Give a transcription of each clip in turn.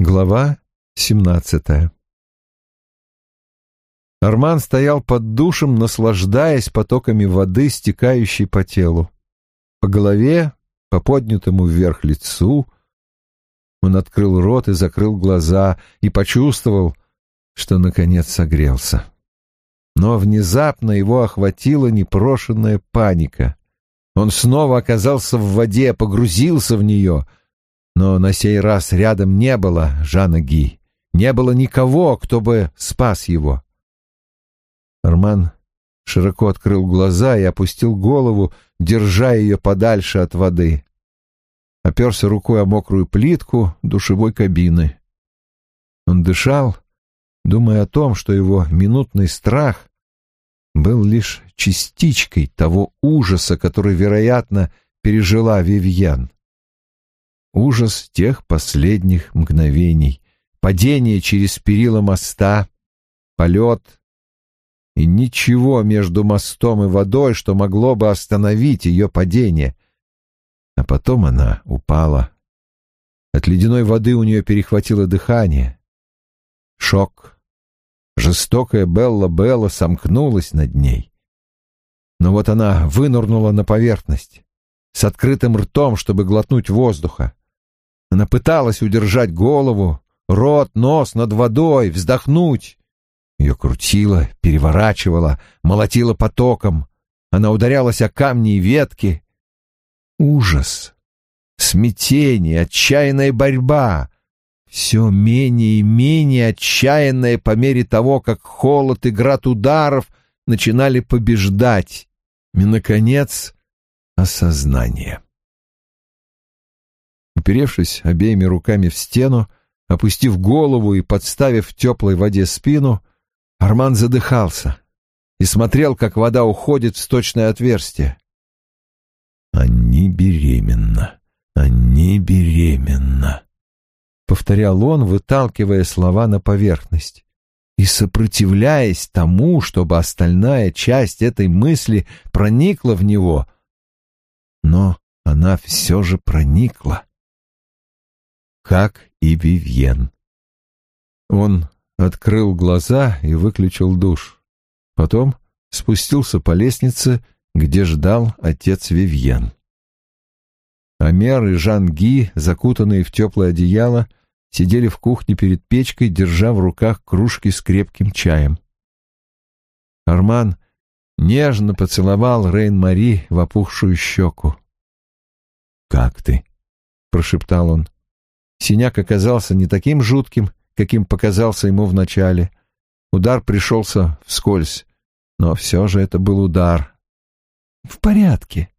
Глава семнадцатая Арман стоял под душем, наслаждаясь потоками воды, стекающей по телу. По голове, по поднятому вверх лицу. Он открыл рот и закрыл глаза и почувствовал, что, наконец, согрелся. Но внезапно его охватила непрошенная паника. Он снова оказался в воде, погрузился в нее — но на сей раз рядом не было Жана Ги, не было никого, кто бы спас его. Арман широко открыл глаза и опустил голову, держа ее подальше от воды. Оперся рукой о мокрую плитку душевой кабины. Он дышал, думая о том, что его минутный страх был лишь частичкой того ужаса, который, вероятно, пережила Вивьен ужас тех последних мгновений, падение через перила моста, полет и ничего между мостом и водой, что могло бы остановить ее падение. А потом она упала. От ледяной воды у нее перехватило дыхание. Шок. Жестокая Белла-Белла сомкнулась над ней. Но вот она вынырнула на поверхность с открытым ртом, чтобы глотнуть воздуха. Она пыталась удержать голову, рот, нос над водой, вздохнуть. Ее крутило, переворачивало, молотило потоком. Она ударялась о камни и ветки. Ужас, смятение, отчаянная борьба. Все менее и менее отчаянное по мере того, как холод и град ударов начинали побеждать. И, наконец, осознание. Уперевшись обеими руками в стену, опустив голову и подставив в теплой воде спину, Арман задыхался и смотрел, как вода уходит в сточное отверстие. «Они беременна, они беременна», — повторял он, выталкивая слова на поверхность и сопротивляясь тому, чтобы остальная часть этой мысли проникла в него. Но она все же проникла как и Вивьен. Он открыл глаза и выключил душ. Потом спустился по лестнице, где ждал отец Вивьен. Амер и Жан-Ги, закутанные в теплое одеяло, сидели в кухне перед печкой, держа в руках кружки с крепким чаем. Арман нежно поцеловал Рейн-Мари в опухшую щеку. «Как ты?» — прошептал он. Синяк оказался не таким жутким, каким показался ему вначале. Удар пришелся вскользь, но все же это был удар. «В порядке».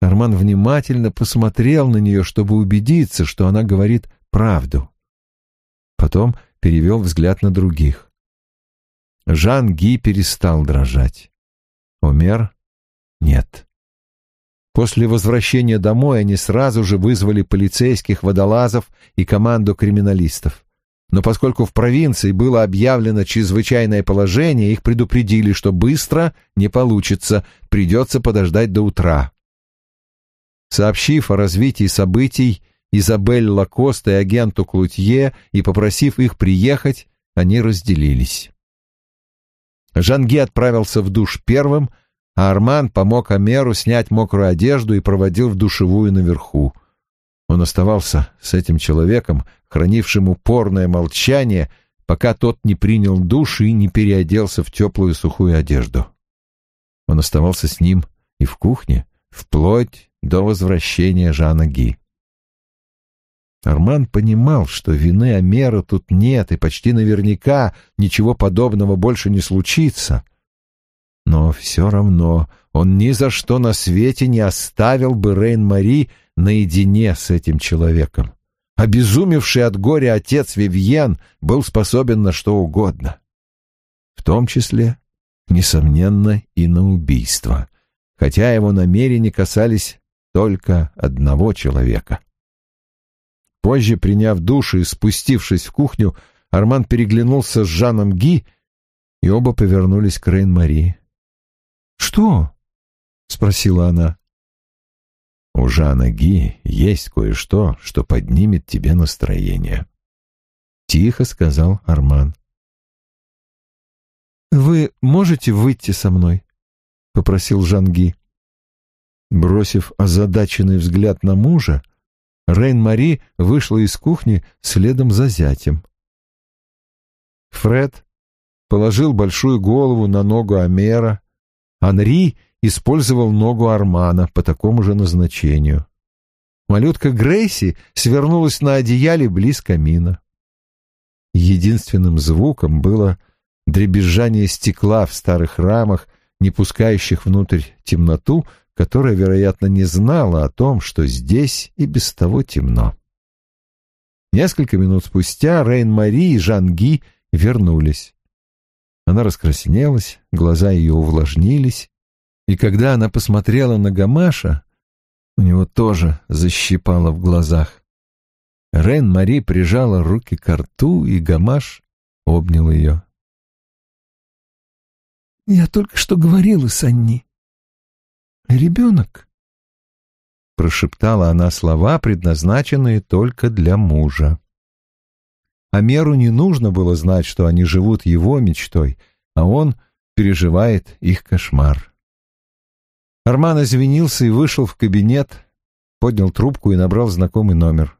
Арман внимательно посмотрел на нее, чтобы убедиться, что она говорит правду. Потом перевел взгляд на других. Жан Ги перестал дрожать. Омер — нет. После возвращения домой они сразу же вызвали полицейских, водолазов и команду криминалистов. Но поскольку в провинции было объявлено чрезвычайное положение, их предупредили, что быстро не получится, придется подождать до утра. Сообщив о развитии событий Изабель Лакоста и агенту Клутье и попросив их приехать, они разделились. Жанги отправился в душ первым, а Арман помог Амеру снять мокрую одежду и проводил в душевую наверху. Он оставался с этим человеком, хранившим упорное молчание, пока тот не принял душ и не переоделся в теплую сухую одежду. Он оставался с ним и в кухне, вплоть до возвращения Жана Ги. Арман понимал, что вины Амера тут нет, и почти наверняка ничего подобного больше не случится — но все равно он ни за что на свете не оставил бы Рейн-Мари наедине с этим человеком. Обезумевший от горя отец Вивьен был способен на что угодно. В том числе, несомненно, и на убийство, хотя его намерения касались только одного человека. Позже, приняв душ и спустившись в кухню, Арман переглянулся с Жаном Ги, и оба повернулись к Рейн-Мари. «Что?» — спросила она. «У Жана Ги есть кое-что, что поднимет тебе настроение», тихо сказал Арман. «Вы можете выйти со мной?» — попросил Жанги. Бросив озадаченный взгляд на мужа, Рейн-Мари вышла из кухни следом за зятем. Фред положил большую голову на ногу Амера. Анри использовал ногу Армана по такому же назначению. Малютка Грейси свернулась на одеяле близ камина. Единственным звуком было дребезжание стекла в старых рамах, не пускающих внутрь темноту, которая, вероятно, не знала о том, что здесь и без того темно. Несколько минут спустя Рейн-Мари и Жан-Ги вернулись. Она раскраснелась, глаза ее увлажнились, и когда она посмотрела на Гамаша, у него тоже защипало в глазах. Рен-Мари прижала руки к рту, и Гамаш обнял ее. «Я только что говорила с Анни. Ребенок?» Прошептала она слова, предназначенные только для мужа. Амеру не нужно было знать, что они живут его мечтой, а он переживает их кошмар. Арман извинился и вышел в кабинет, поднял трубку и набрал знакомый номер.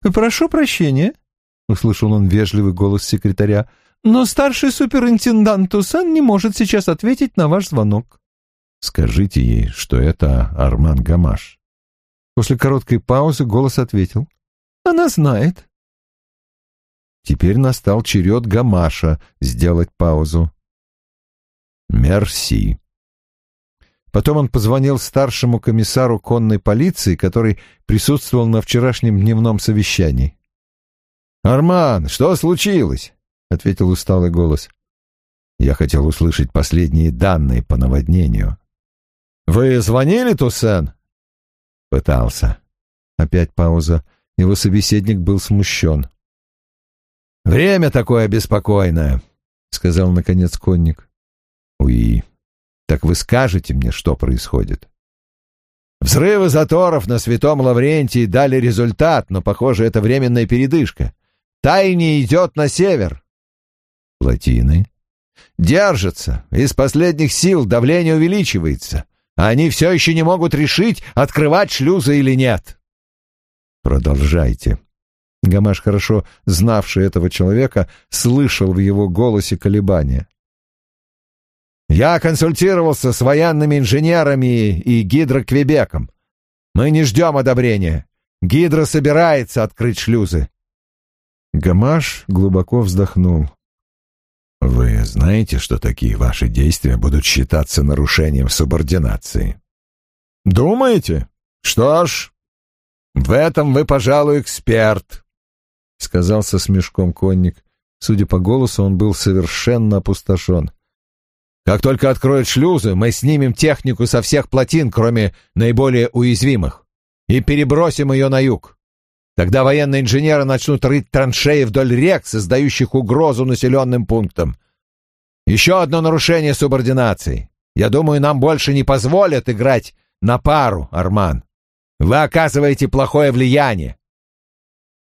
«Прошу прощения», — услышал он вежливый голос секретаря, «но старший суперинтендант Тусан не может сейчас ответить на ваш звонок». «Скажите ей, что это Арман Гамаш». После короткой паузы голос ответил. «Она знает». Теперь настал черед Гамаша сделать паузу. «Мерси», Потом он позвонил старшему комиссару конной полиции, который присутствовал на вчерашнем дневном совещании. «Арман, что случилось?» — ответил усталый голос. Я хотел услышать последние данные по наводнению. «Вы звонили, Туссен?» Пытался. Опять пауза. Его собеседник был смущен. «Время такое беспокойное», — сказал, наконец, конник. «Уи, так вы скажете мне, что происходит. Взрывы заторов на Святом Лаврентии дали результат, но, похоже, это временная передышка. Тайне идет на север. Плотины. Держатся. Из последних сил давление увеличивается. Они все еще не могут решить, открывать шлюзы или нет. Продолжайте. Гамаш, хорошо знавший этого человека, слышал в его голосе колебания. Я консультировался с военными инженерами и гидроквебеком. Мы не ждем одобрения. Гидро собирается открыть шлюзы. Гамаш глубоко вздохнул. Вы знаете, что такие ваши действия будут считаться нарушением субординации? Думаете? Что ж, в этом вы, пожалуй, эксперт, сказал со смешком конник. Судя по голосу, он был совершенно опустошен. Как только откроют шлюзы, мы снимем технику со всех плотин, кроме наиболее уязвимых, и перебросим ее на юг. Тогда военные инженеры начнут рыть траншеи вдоль рек, создающих угрозу населенным пунктам. Еще одно нарушение субординации. Я думаю, нам больше не позволят играть на пару, Арман. Вы оказываете плохое влияние.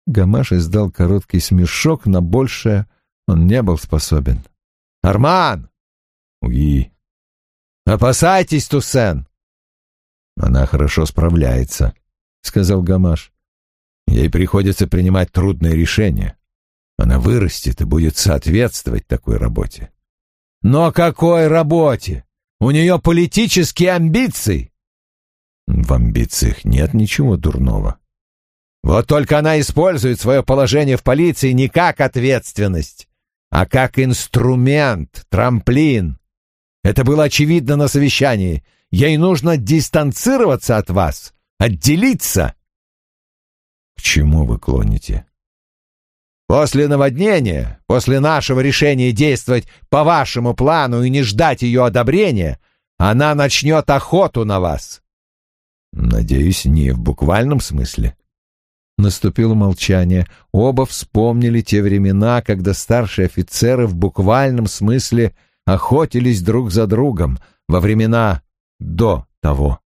Гамаш издал короткий смешок, на большее он не был способен. «Арман, Уи. Опасайтесь, Туссен. Она хорошо справляется, сказал Гамаш. Ей приходится принимать трудные решения. Она вырастет и будет соответствовать такой работе. Но какой работе? У нее политические амбиции. В амбициях нет ничего дурного. Вот только она использует свое положение в полиции не как ответственность, а как инструмент, трамплин. Это было очевидно на совещании. Ей нужно дистанцироваться от вас, отделиться. К чему вы клоните? После наводнения, после нашего решения действовать по вашему плану и не ждать ее одобрения, она начнет охоту на вас. Надеюсь, не в буквальном смысле. Наступило молчание. Оба вспомнили те времена, когда старшие офицеры в буквальном смысле охотились друг за другом во времена до того.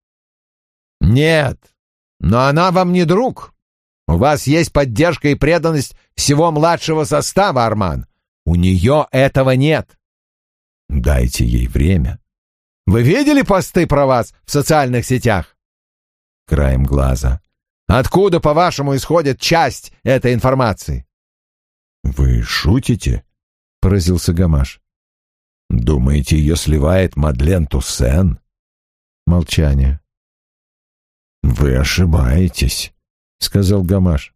«Нет, но она вам не друг. У вас есть поддержка и преданность всего младшего состава, Арман. У нее этого нет. Дайте ей время. Вы видели посты про вас в социальных сетях? Краем глаза. Откуда, по-вашему, исходит часть этой информации? Вы шутите? Поразился Гамаш. Думаете, ее сливает Мадлен Туссен? Молчание. Вы ошибаетесь, сказал Гамаш.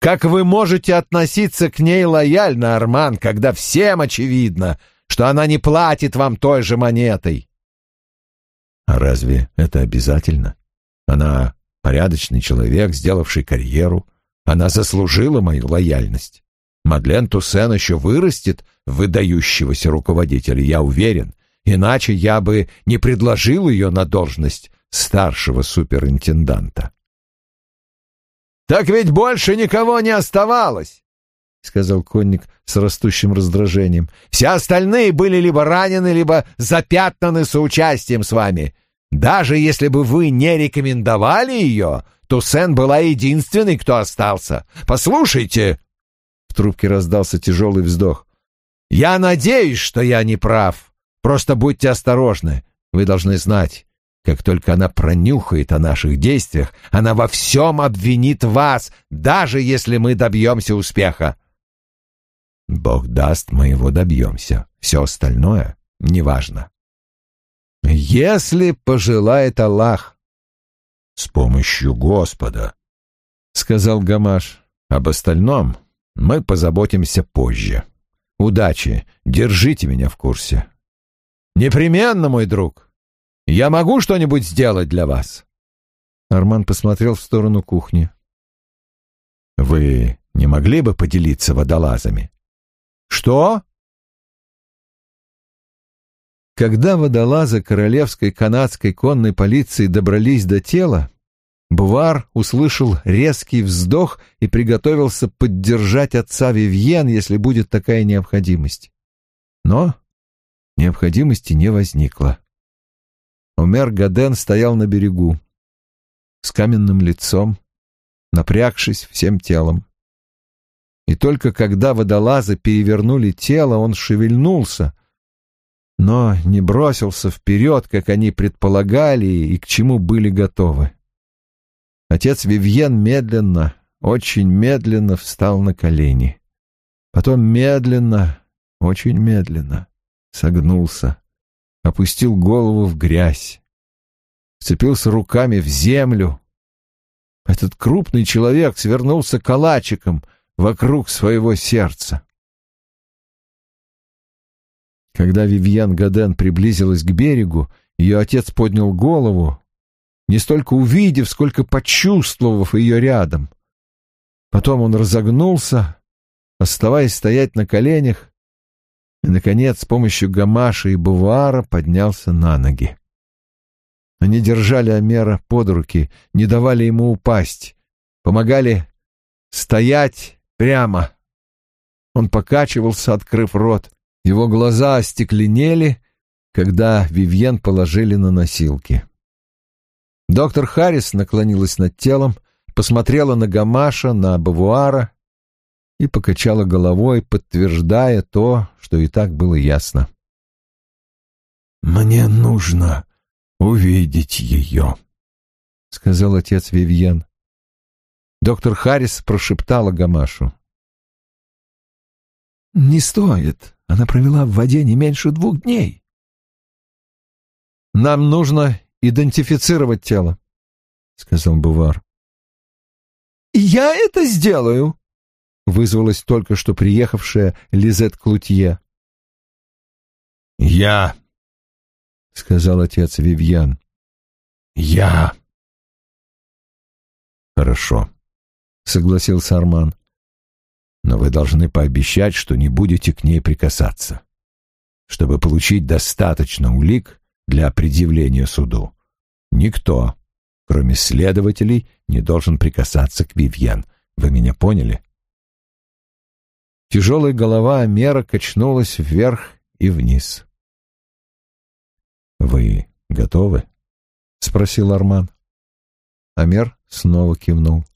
Как вы можете относиться к ней лояльно, Арман, когда всем очевидно, что она не платит вам той же монетой? А разве это обязательно? Она порядочный человек, сделавший карьеру. Она заслужила мою лояльность. Мадлен Туссен еще вырастет выдающегося руководителя, я уверен. Иначе я бы не предложил ее на должность старшего суперинтенданта. «Так ведь больше никого не оставалось!» — сказал конник с растущим раздражением. «Все остальные были либо ранены, либо запятнаны соучастием с вами. Даже если бы вы не рекомендовали ее, то Сен была единственной, кто остался. Послушайте!» В трубке раздался тяжелый вздох. «Я надеюсь, что я не прав. Просто будьте осторожны. Вы должны знать, как только она пронюхает о наших действиях, она во всем обвинит вас, даже если мы добьемся успеха. Бог даст, мы его добьемся. Все остальное неважно. Если пожелает Аллах. С помощью Господа, — сказал Гамаш. Об остальном мы позаботимся позже. Удачи, держите меня в курсе. Непременно, мой друг. Я могу что-нибудь сделать для вас?» Арман посмотрел в сторону кухни. «Вы не могли бы поделиться водолазами?» «Что?» Когда водолазы Королевской канадской конной полиции добрались до тела, Бувар услышал резкий вздох и приготовился поддержать отца Вивьен, если будет такая необходимость. Но необходимости не возникло. Умер Гаден стоял на берегу, с каменным лицом, напрягшись всем телом. И только когда водолазы перевернули тело, он шевельнулся, но не бросился вперед, как они предполагали и к чему были готовы. Отец Вивьен медленно, очень медленно встал на колени. Потом медленно, очень медленно согнулся опустил голову в грязь, вцепился руками в землю. Этот крупный человек свернулся калачиком вокруг своего сердца. Когда Вивьен Гаден приблизилась к берегу, ее отец поднял голову, не столько увидев, сколько почувствовав ее рядом. Потом он разогнулся, оставаясь стоять на коленях, и, наконец, с помощью гамаша и бувара поднялся на ноги. Они держали Амера под руки, не давали ему упасть, помогали стоять прямо. Он покачивался, открыв рот. Его глаза остекленели, когда Вивьен положили на носилки. Доктор Харрис наклонилась над телом, посмотрела на Гамаша, на Бавуара и покачала головой, подтверждая то, что и так было ясно. «Мне нужно увидеть ее», — сказал отец Вивьен. Доктор Харрис прошептала Гамашу. «Не стоит. Она провела в воде не меньше двух дней». «Нам нужно идентифицировать тело», — сказал Бувар. «Я это сделаю», вызвалась только что приехавшая Лизет Клутье. «Я», — сказал отец Вивьян, — «я». «Хорошо», — согласился Арман, — «но вы должны пообещать, что не будете к ней прикасаться. Чтобы получить достаточно улик для предъявления суду, никто, кроме следователей, не должен прикасаться к Вивьен. Вы меня поняли?» Тяжелая голова Амера качнулась вверх и вниз. «Вы готовы?» — спросил Арман. Амер снова кивнул.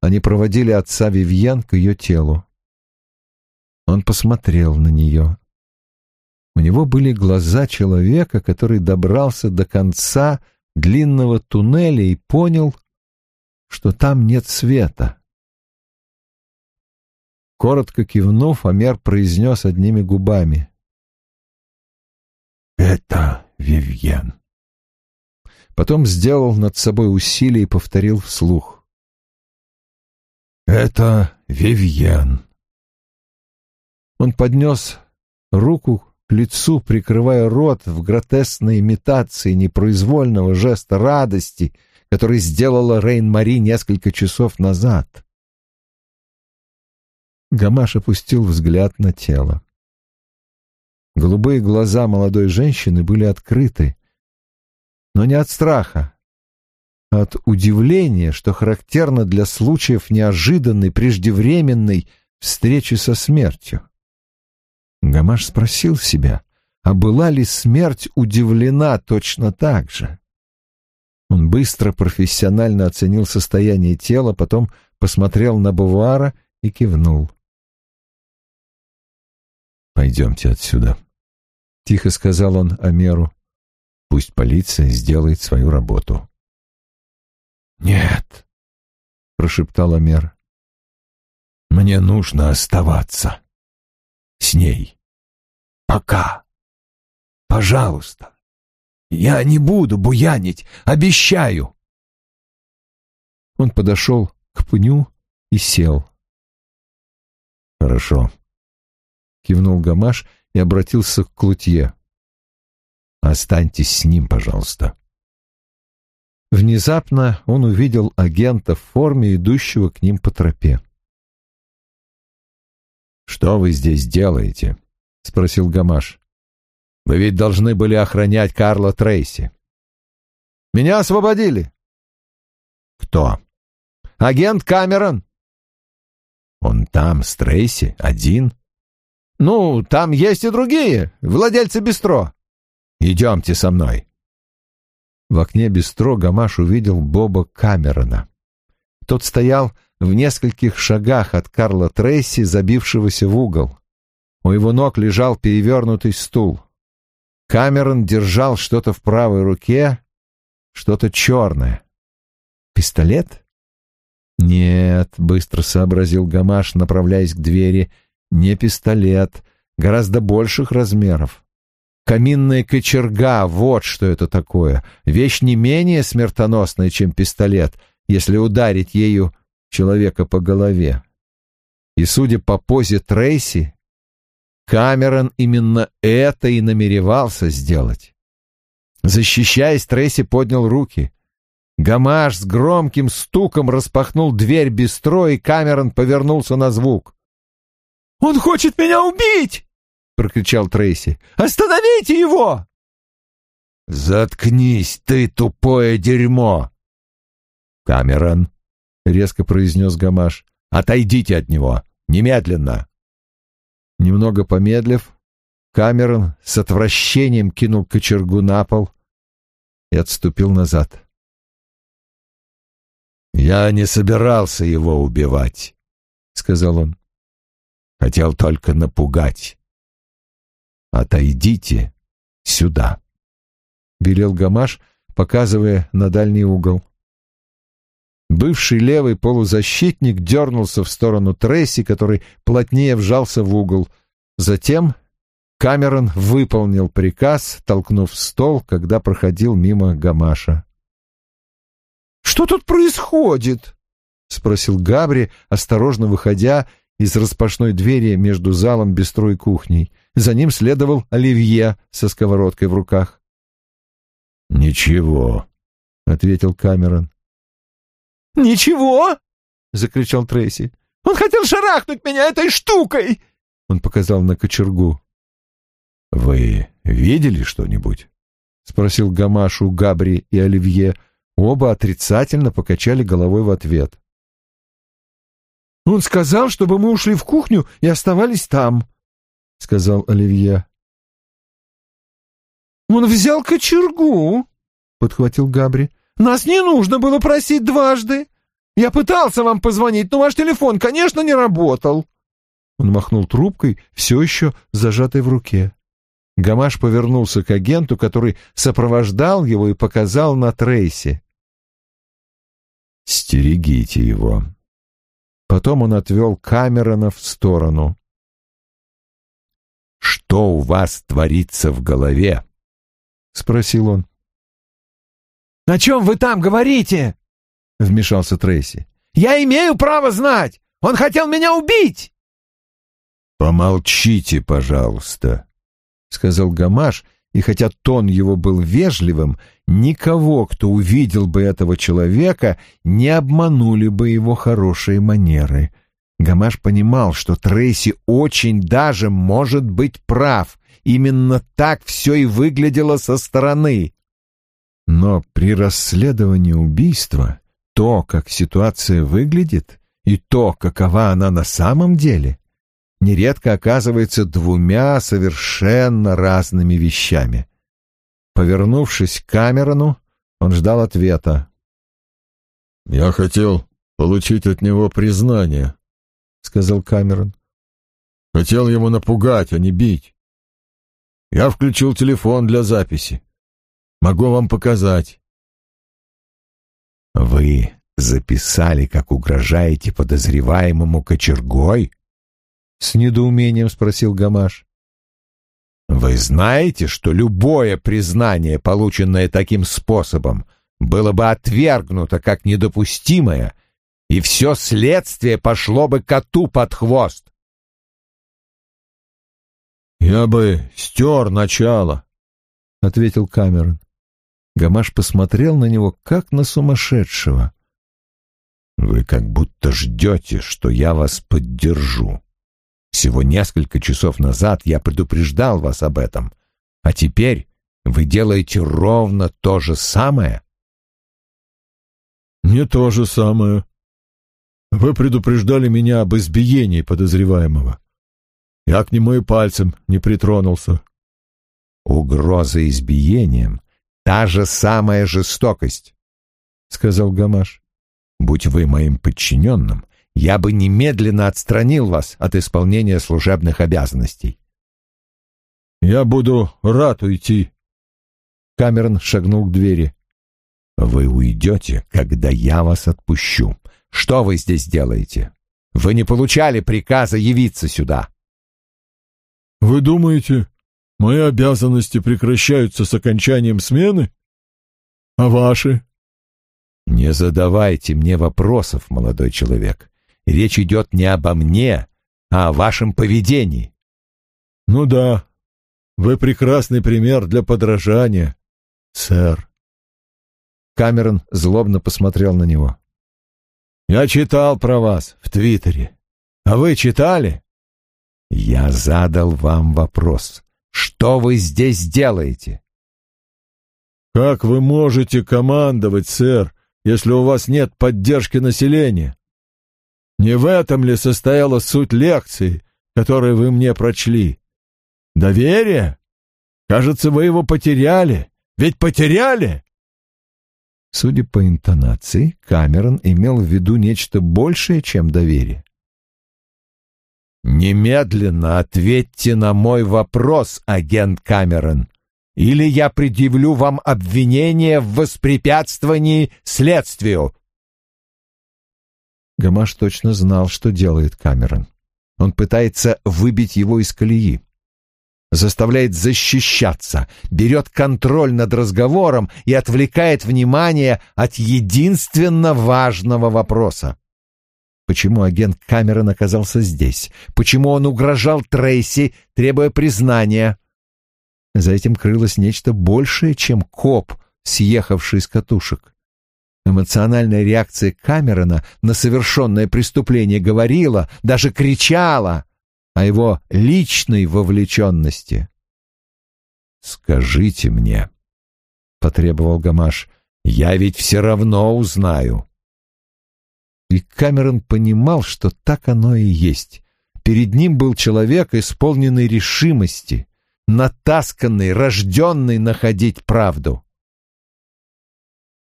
они проводили отца Вивьен к ее телу. Он посмотрел на нее. У него были глаза человека, который добрался до конца длинного туннеля и понял, что там нет света. Коротко кивнув, Амер произнес одними губами. «Это Вивьен». Потом сделал над собой усилие и повторил вслух. «Это Вивьен». Он поднес руку к лицу, прикрывая рот в гротесной имитации непроизвольного жеста радости, который сделала Рейн-Мари несколько часов назад. Гамаш опустил взгляд на тело. Голубые глаза молодой женщины были открыты, но не от страха, а от удивления, что характерно для случаев неожиданной, преждевременной встречи со смертью. Гамаш спросил себя, а была ли смерть удивлена точно так же? Он быстро профессионально оценил состояние тела, потом посмотрел на Бувара и кивнул. «Пойдемте отсюда», — тихо сказал он Амеру. «Пусть полиция сделает свою работу». «Нет», — прошептал Амер. «Мне нужно оставаться с ней. Пока. Пожалуйста. Я не буду буянить, обещаю». Он подошел к пню и сел. «Хорошо», кивнул Гамаш и обратился к Клутье. Останьтесь с ним, пожалуйста. Внезапно он увидел агента в форме, идущего к ним по тропе. «Что вы здесь делаете?» — спросил Гамаш. «Вы ведь должны были охранять Карла Трейси». «Меня освободили». «Кто?» «Агент Камерон». «Он там, с Трейси, один?» Ну, там есть и другие, владельцы бистро. Идемте со мной. В окне бистро Гамаш увидел Боба Камерона. Тот стоял в нескольких шагах от Карла Трейси, забившегося в угол. У его ног лежал перевернутый стул. Камерон держал что-то в правой руке, что-то черное. Пистолет? Нет, быстро сообразил Гамаш, направляясь к двери — не пистолет, гораздо больших размеров. Каминная кочерга — вот что это такое. Вещь не менее смертоносная, чем пистолет, если ударить ею человека по голове. И, судя по позе Трейси, Камерон именно это и намеревался сделать. Защищаясь, Трейси поднял руки. Гамаш с громким стуком распахнул дверь бистро, и Камерон повернулся на звук. «Он хочет меня убить!» — прокричал Трейси. «Остановите его!» «Заткнись, ты тупое дерьмо!» «Камерон», — резко произнес Гамаш, — «отойдите от него, немедленно!» Немного помедлив, Камерон с отвращением кинул кочергу на пол и отступил назад. «Я не собирался его убивать», — сказал он. Хотел только напугать. «Отойдите сюда», — велел Гамаш, показывая на дальний угол. Бывший левый полузащитник дернулся в сторону Трейси, который плотнее вжался в угол. Затем Камерон выполнил приказ, толкнув стол, когда проходил мимо Гамаша. «Что тут происходит?» — спросил Габри, осторожно выходя из распашной двери между залом бистро и кухней. За ним следовал Оливье со сковородкой в руках. «Ничего», — ответил Камерон. «Ничего?» — закричал Трейси. «Он хотел шарахнуть меня этой штукой!» Он показал на кочергу. «Вы видели что-нибудь?» — спросил Гамашу, Габри и Оливье. Оба отрицательно покачали головой в ответ. Он сказал, чтобы мы ушли в кухню и оставались там, — сказал Оливье. Он взял кочергу, — подхватил Габри. Нас не нужно было просить дважды. Я пытался вам позвонить, но ваш телефон, конечно, не работал. Он махнул трубкой, все еще зажатой в руке. Гамаш повернулся к агенту, который сопровождал его и показал на Трейси. «Стерегите его». Потом он отвел Камерона в сторону. «Что у вас творится в голове?» — спросил он. «О чем вы там говорите?» — вмешался Трейси. «Я имею право знать! Он хотел меня убить!» «Помолчите, пожалуйста», — сказал Гамаш, и хотя тон его был вежливым, никого, кто увидел бы этого человека, не обманули бы его хорошие манеры. Гамаш понимал, что Трейси очень даже может быть прав. Именно так все и выглядело со стороны. Но при расследовании убийства то, как ситуация выглядит, и то, какова она на самом деле, нередко оказывается двумя совершенно разными вещами. Повернувшись к Камерону, он ждал ответа. «Я хотел получить от него признание», — сказал Камерон. «Хотел его напугать, а не бить. Я включил телефон для записи. Могу вам показать». «Вы записали, как угрожаете подозреваемому кочергой?» — с недоумением спросил Гамаш. «Вы знаете, что любое признание, полученное таким способом, было бы отвергнуто как недопустимое, и все следствие пошло бы коту под хвост?» «Я бы стер начало», — ответил Камерон. Гамаш посмотрел на него, как на сумасшедшего. «Вы как будто ждете, что я вас поддержу. Всего несколько часов назад я предупреждал вас об этом, а теперь вы делаете ровно то же самое?» «Не то же самое. Вы предупреждали меня об избиении подозреваемого. Я к нему и пальцем не притронулся». «Угроза избиением — та же самая жестокость», — сказал Гамаш. «Будь вы моим подчиненным, я бы немедленно отстранил вас от исполнения служебных обязанностей. «Я буду рад уйти». Камерон шагнул к двери. «Вы уйдете, когда я вас отпущу. Что вы здесь делаете? Вы не получали приказа явиться сюда». «Вы думаете, мои обязанности прекращаются с окончанием смены? А ваши?» «Не задавайте мне вопросов, молодой человек. Речь идет не обо мне, а о вашем поведении. Ну да, вы прекрасный пример для подражания, сэр. Камерон злобно посмотрел на него. Я читал про вас в Твиттере. А вы читали? Я задал вам вопрос. Что вы здесь делаете? Как вы можете командовать, сэр, если у вас нет поддержки населения? Не в этом ли состояла суть лекции, которую вы мне прочли? Доверие? Кажется, вы его потеряли. Ведь потеряли!» Судя по интонации, Камерон имел в виду нечто большее, чем доверие. «Немедленно ответьте на мой вопрос, агент Камерон, или я предъявлю вам обвинение в воспрепятствовании следствию. Гамаш точно знал, что делает Камерон. Он пытается выбить его из колеи. Заставляет защищаться, берет контроль над разговором и отвлекает внимание от единственно важного вопроса. Почему агент Камерон оказался здесь? Почему он угрожал Трейси, требуя признания? За этим крылось нечто большее, чем коп, съехавший с катушек. Эмоциональная реакция Камерона на совершенное преступление говорила, даже кричала о его личной вовлеченности. «Скажите мне», — потребовал Гамаш, — «я ведь все равно узнаю». И Камерон понимал, что так оно и есть. Перед ним был человек, исполненный решимости, натасканный, рожденный находить правду.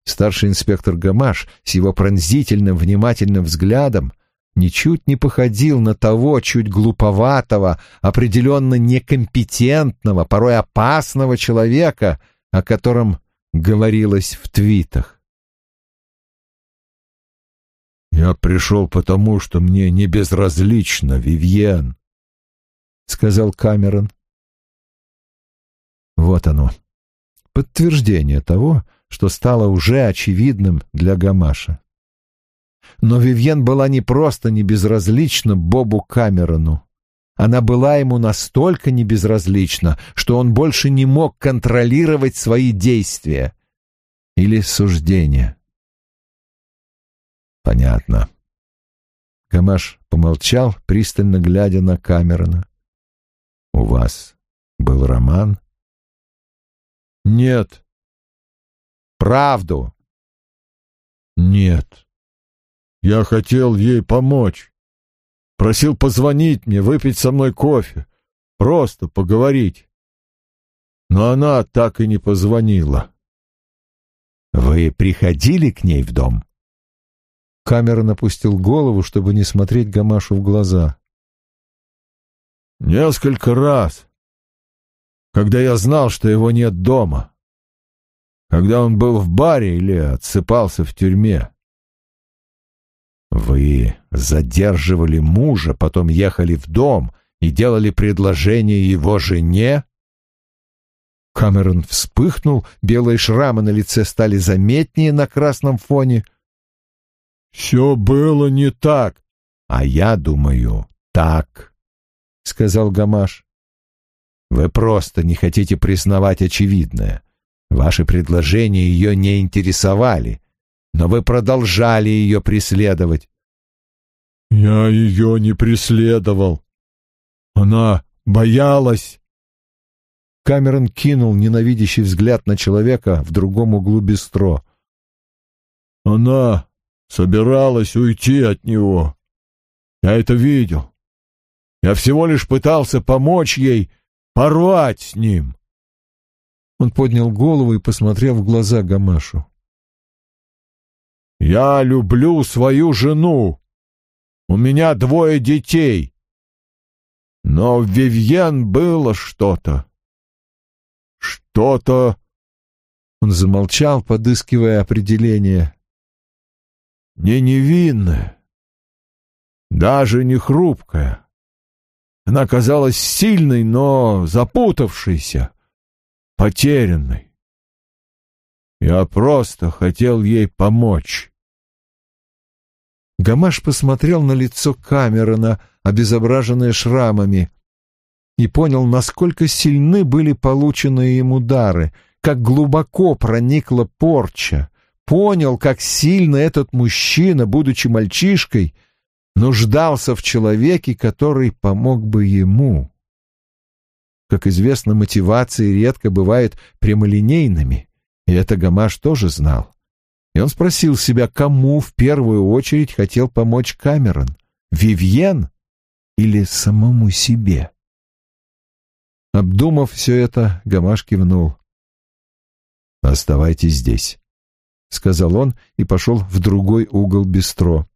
Старший инспектор Гамаш с его пронзительным внимательным взглядом ничуть не походил на того чуть глуповатого, определенно некомпетентного, порой опасного человека, о котором говорилось в твитах. «Я пришел потому, что мне не безразлично, Вивьен», — сказал Камерон. Вот оно, подтверждение того, что стало уже очевидным для Гамаша. Но Вивьен была не просто не безразлична Бобу Камерону. Она была ему настолько небезразлична, что он больше не мог контролировать свои действия или суждения. Понятно. Камаш помолчал, пристально глядя на Камерона. У вас был роман? Нет. Правду? Нет. Я хотел ей помочь. Просил позвонить мне, выпить со мной кофе. Просто поговорить. Но она так и не позвонила. Вы приходили к ней в дом? Камерон опустил голову, чтобы не смотреть Гамашу в глаза. Несколько раз. Когда я знал, что его нет дома. Когда он был в баре или отсыпался в тюрьме. Вы задерживали мужа, потом ехали в дом и делали предложение его жене? Камерон вспыхнул, белые шрамы на лице стали заметнее на красном фоне. «Все было не так». «А я думаю, так», — сказал Гамаш. «Вы просто не хотите признавать очевидное. Ваши предложения ее не интересовали, но вы продолжали ее преследовать». «Я ее не преследовал. Она боялась». Камерон кинул ненавидящий взгляд на человека в другом углу бистро. «Она собиралась уйти от него. Я это видел. Я всего лишь пытался помочь ей порвать с ним. Он поднял голову и посмотрел в глаза Гамашу. «Я люблю свою жену. У меня двое детей. Но в Вивьен было что-то. Что-то...» Он замолчал, подыскивая определение не невинная, даже не хрупкая. Она казалась сильной, но запутавшейся, потерянной. Я просто хотел ей помочь. Гамаш посмотрел на лицо Камерона, обезображенное шрамами, и понял, насколько сильны были полученные им удары, как глубоко проникла порча понял, как сильно этот мужчина, будучи мальчишкой, нуждался в человеке, который помог бы ему. Как известно, мотивации редко бывают прямолинейными, и это Гамаш тоже знал. И он спросил себя, кому в первую очередь хотел помочь Камерон, Вивьен или самому себе. Обдумав все это, Гамаш кивнул. «Оставайтесь здесь. — сказал он и пошел в другой угол бистро.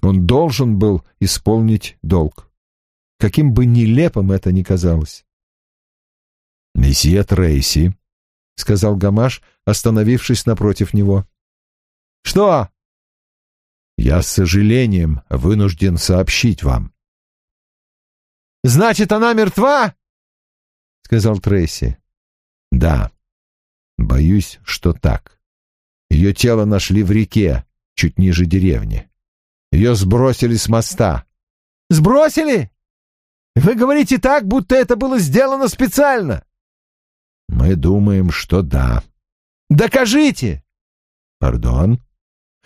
Он должен был исполнить долг. Каким бы нелепым это ни казалось. «Месье Трейси», — сказал Гамаш, остановившись напротив него. «Что?» «Я с сожалением вынужден сообщить вам». «Значит, она мертва?» — сказал Трейси. «Да, боюсь, что так». Ее тело нашли в реке, чуть ниже деревни. Ее сбросили с моста. «Сбросили? Вы говорите так, будто это было сделано специально?» «Мы думаем, что да». «Докажите!» «Пардон?»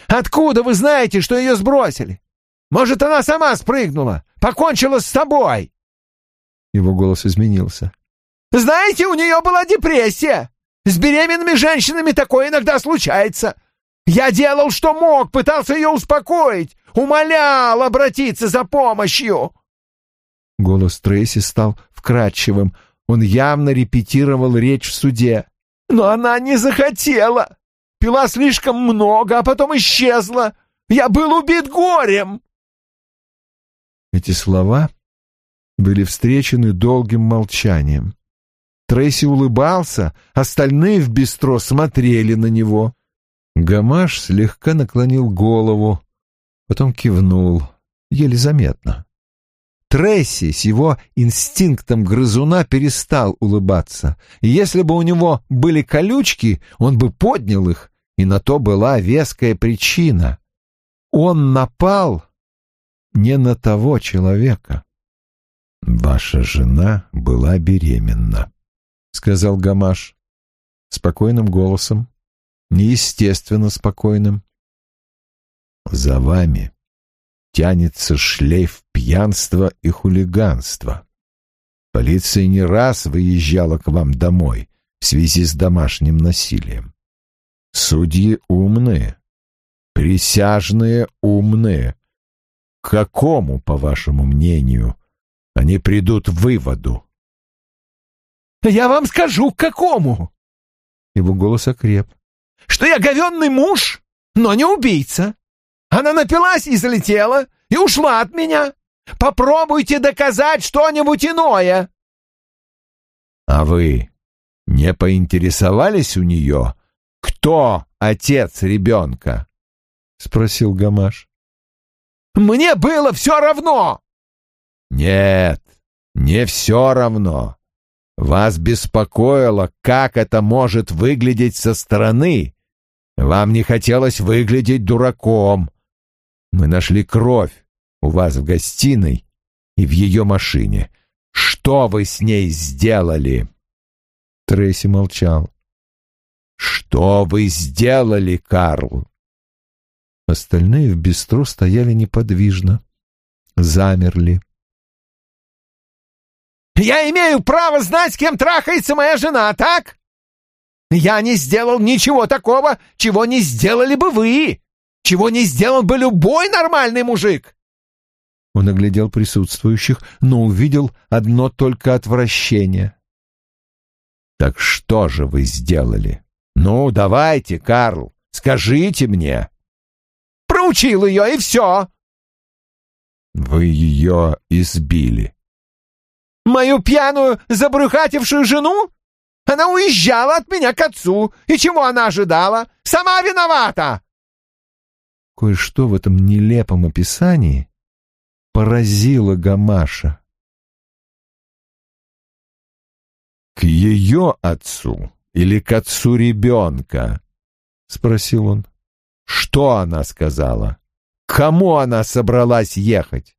«Откуда вы знаете, что ее сбросили? Может, она сама спрыгнула, покончила с собой?» Его голос изменился. «Знаете, у нее была депрессия. С беременными женщинами такое иногда случается. Я делал, что мог, пытался ее успокоить, умолял обратиться за помощью. Голос Трейси стал вкрадчивым. Он явно репетировал речь в суде. Но она не захотела. пила слишком много, а потом исчезла. Я был убит горем!» Эти слова были встречены долгим молчанием. Трейси улыбался, остальные в бистро смотрели на него. Гамаш слегка наклонил голову, потом кивнул, еле заметно. Тресси с его инстинктом грызуна перестал улыбаться, и если бы у него были колючки, он бы поднял их, и на то была веская причина. Он напал не на того человека. «Ваша жена была беременна», — сказал Гамаш спокойным голосом, неестественно спокойным. «За вами тянется шлейф пьянства и хулиганства. Полиция не раз выезжала к вам домой в связи с домашним насилием. Судьи умные, присяжные умные. К какому, по вашему мнению, они придут в выводу? «Я вам скажу, к какому!» Его голос окреп. «Что я говенный муж, но не убийца. Она напилась и залетела, и ушла от меня. Попробуйте доказать что-нибудь иное. А вы не поинтересовались у нее, кто отец ребенка? Спросил Гамаш. Мне было все равно. Нет, не все равно. Вас беспокоило, как это может выглядеть со стороны. Вам не хотелось выглядеть дураком. Мы нашли кровь у вас в гостиной и в ее машине. Что вы с ней сделали?» Трейси молчал. «Что вы сделали, Карл?» Остальные в бистро стояли неподвижно, замерли. «Я имею право знать, с кем трахается моя жена, так? Я не сделал ничего такого, чего не сделали бы вы!» чего не сделал бы любой нормальный мужик. Он оглядел присутствующих, но увидел одно только отвращение. «Так что же вы сделали? Ну, давайте, Карл, скажите мне!» «Проучил ее, и все!» «Вы ее избили!» «Мою пьяную, забрюхатившую жену? Она уезжала от меня к отцу, и чего она ожидала? Сама виновата!» Кое-что в этом нелепом описании поразило Гамаша. «К ее отцу или к отцу ребенка?» — спросил он. «Что она сказала? кому она собралась ехать?»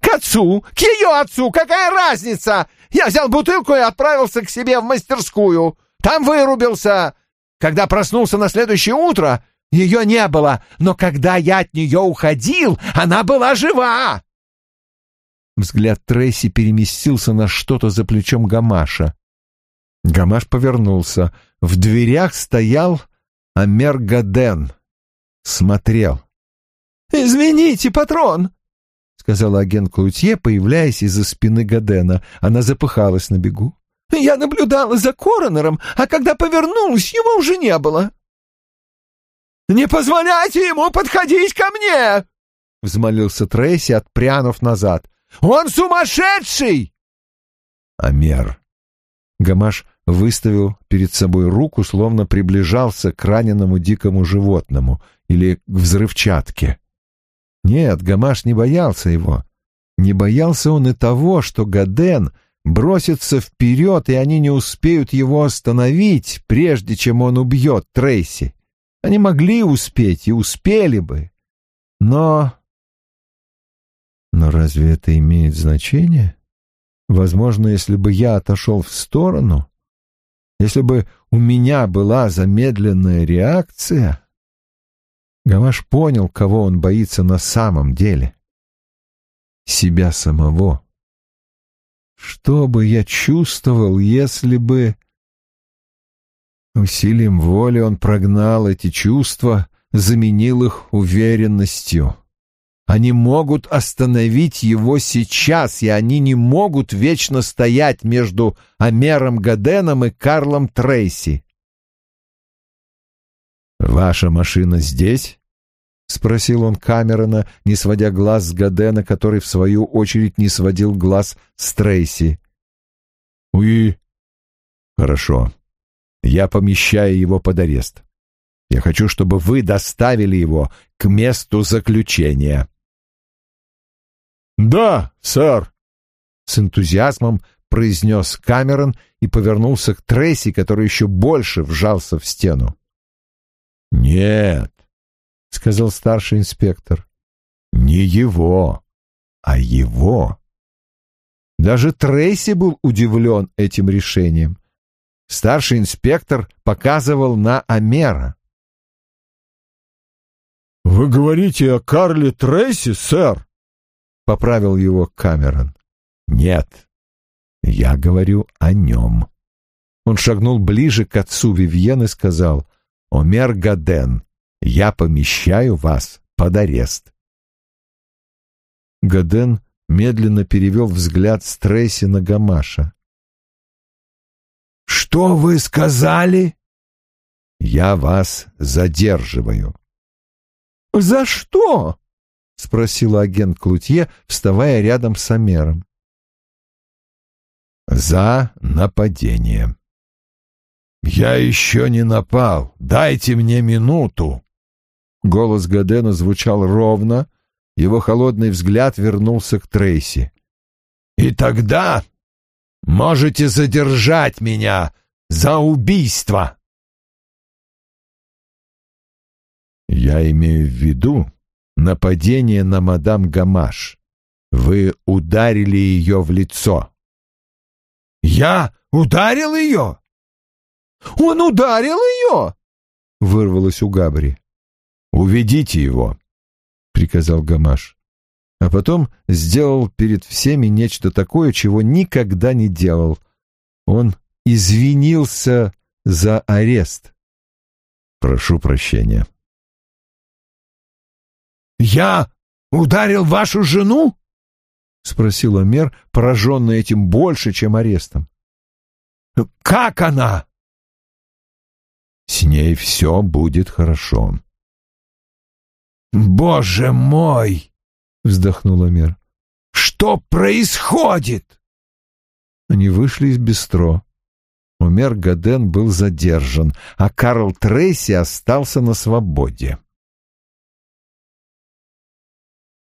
«К отцу! К ее отцу! Какая разница? Я взял бутылку и отправился к себе в мастерскую. Там вырубился. Когда проснулся на следующее утро, ее не было, но когда я от нее уходил, она была жива!» Взгляд Трейси переместился на что-то за плечом Гамаша. Гамаш повернулся. В дверях стоял Амер Гаден. Смотрел. «Извините, патрон!» — сказала агент Клутье, появляясь из-за спины Гадена. Она запыхалась на бегу. «Я наблюдала за коронером, а когда повернулась, его уже не было. «Не позволяйте ему подходить ко мне!» — взмолился Трейси, отпрянув назад. «Он сумасшедший!» «Амер!» Гамаш выставил перед собой руку, словно приближался к раненому дикому животному или к взрывчатке. Нет, Гамаш не боялся его. Не боялся он и того, что Гаден бросится вперед, и они не успеют его остановить, прежде чем он убьет Трейси. Они могли успеть и успели бы. Но... Но разве это имеет значение? Возможно, если бы я отошел в сторону, если бы у меня была замедленная реакция... Гамаш понял, кого он боится на самом деле. Себя самого. Что бы я чувствовал, если бы... Усилием воли он прогнал эти чувства, заменил их уверенностью. Они могут остановить его сейчас, и они не могут вечно стоять между Амером Гаденом и Карлом Трейси. «Ваша машина здесь?» — спросил он Камерона, не сводя глаз с Гадена, который, в свою очередь, не сводил глаз с Трейси. «Уи». «Хорошо. Я помещаю его под арест. Я хочу, чтобы вы доставили его к месту заключения». «Да, сэр», — с энтузиазмом произнес Камерон и повернулся к Трейси, который еще больше вжался в стену. «Нет», — сказал старший инспектор, — «не его, а его». Даже Трейси был удивлен этим решением. Старший инспектор показывал на Амера. «Вы говорите о Карле Трейси, сэр?» — поправил его Камерон. «Нет, я говорю о нем». Он шагнул ближе к отцу Вивьен и сказал, «Омер Гаден, я помещаю вас под арест». Гаден медленно перевел взгляд с Трейси на Гамаша. «Что вы сказали?» «Я вас задерживаю». «За что?» — спросила агент Клутье, вставая рядом с Амером. «За нападение». «Я еще не напал. Дайте мне минуту». Голос Гадена звучал ровно, его холодный взгляд вернулся к Трейси. «И тогда можете задержать меня за убийство!» «Я имею в виду нападение на мадам Гамаш. Вы ударили ее в лицо». «Я ударил ее?» «Он ударил ее?» — вырвалось у Габри. «Уведите его», — приказал Гамаш. А потом сделал перед всеми нечто такое, чего никогда не делал. Он извинился за арест. «Прошу прощения». «Я ударил вашу жену?» — спросил Омер, пораженный этим больше, чем арестом. «Как она?» «С ней все будет хорошо», «Боже мой!» — вздохнул Амир. «Что происходит?» Они вышли из бистро. Умер Гаден был задержан, а Карл Трейси остался на свободе.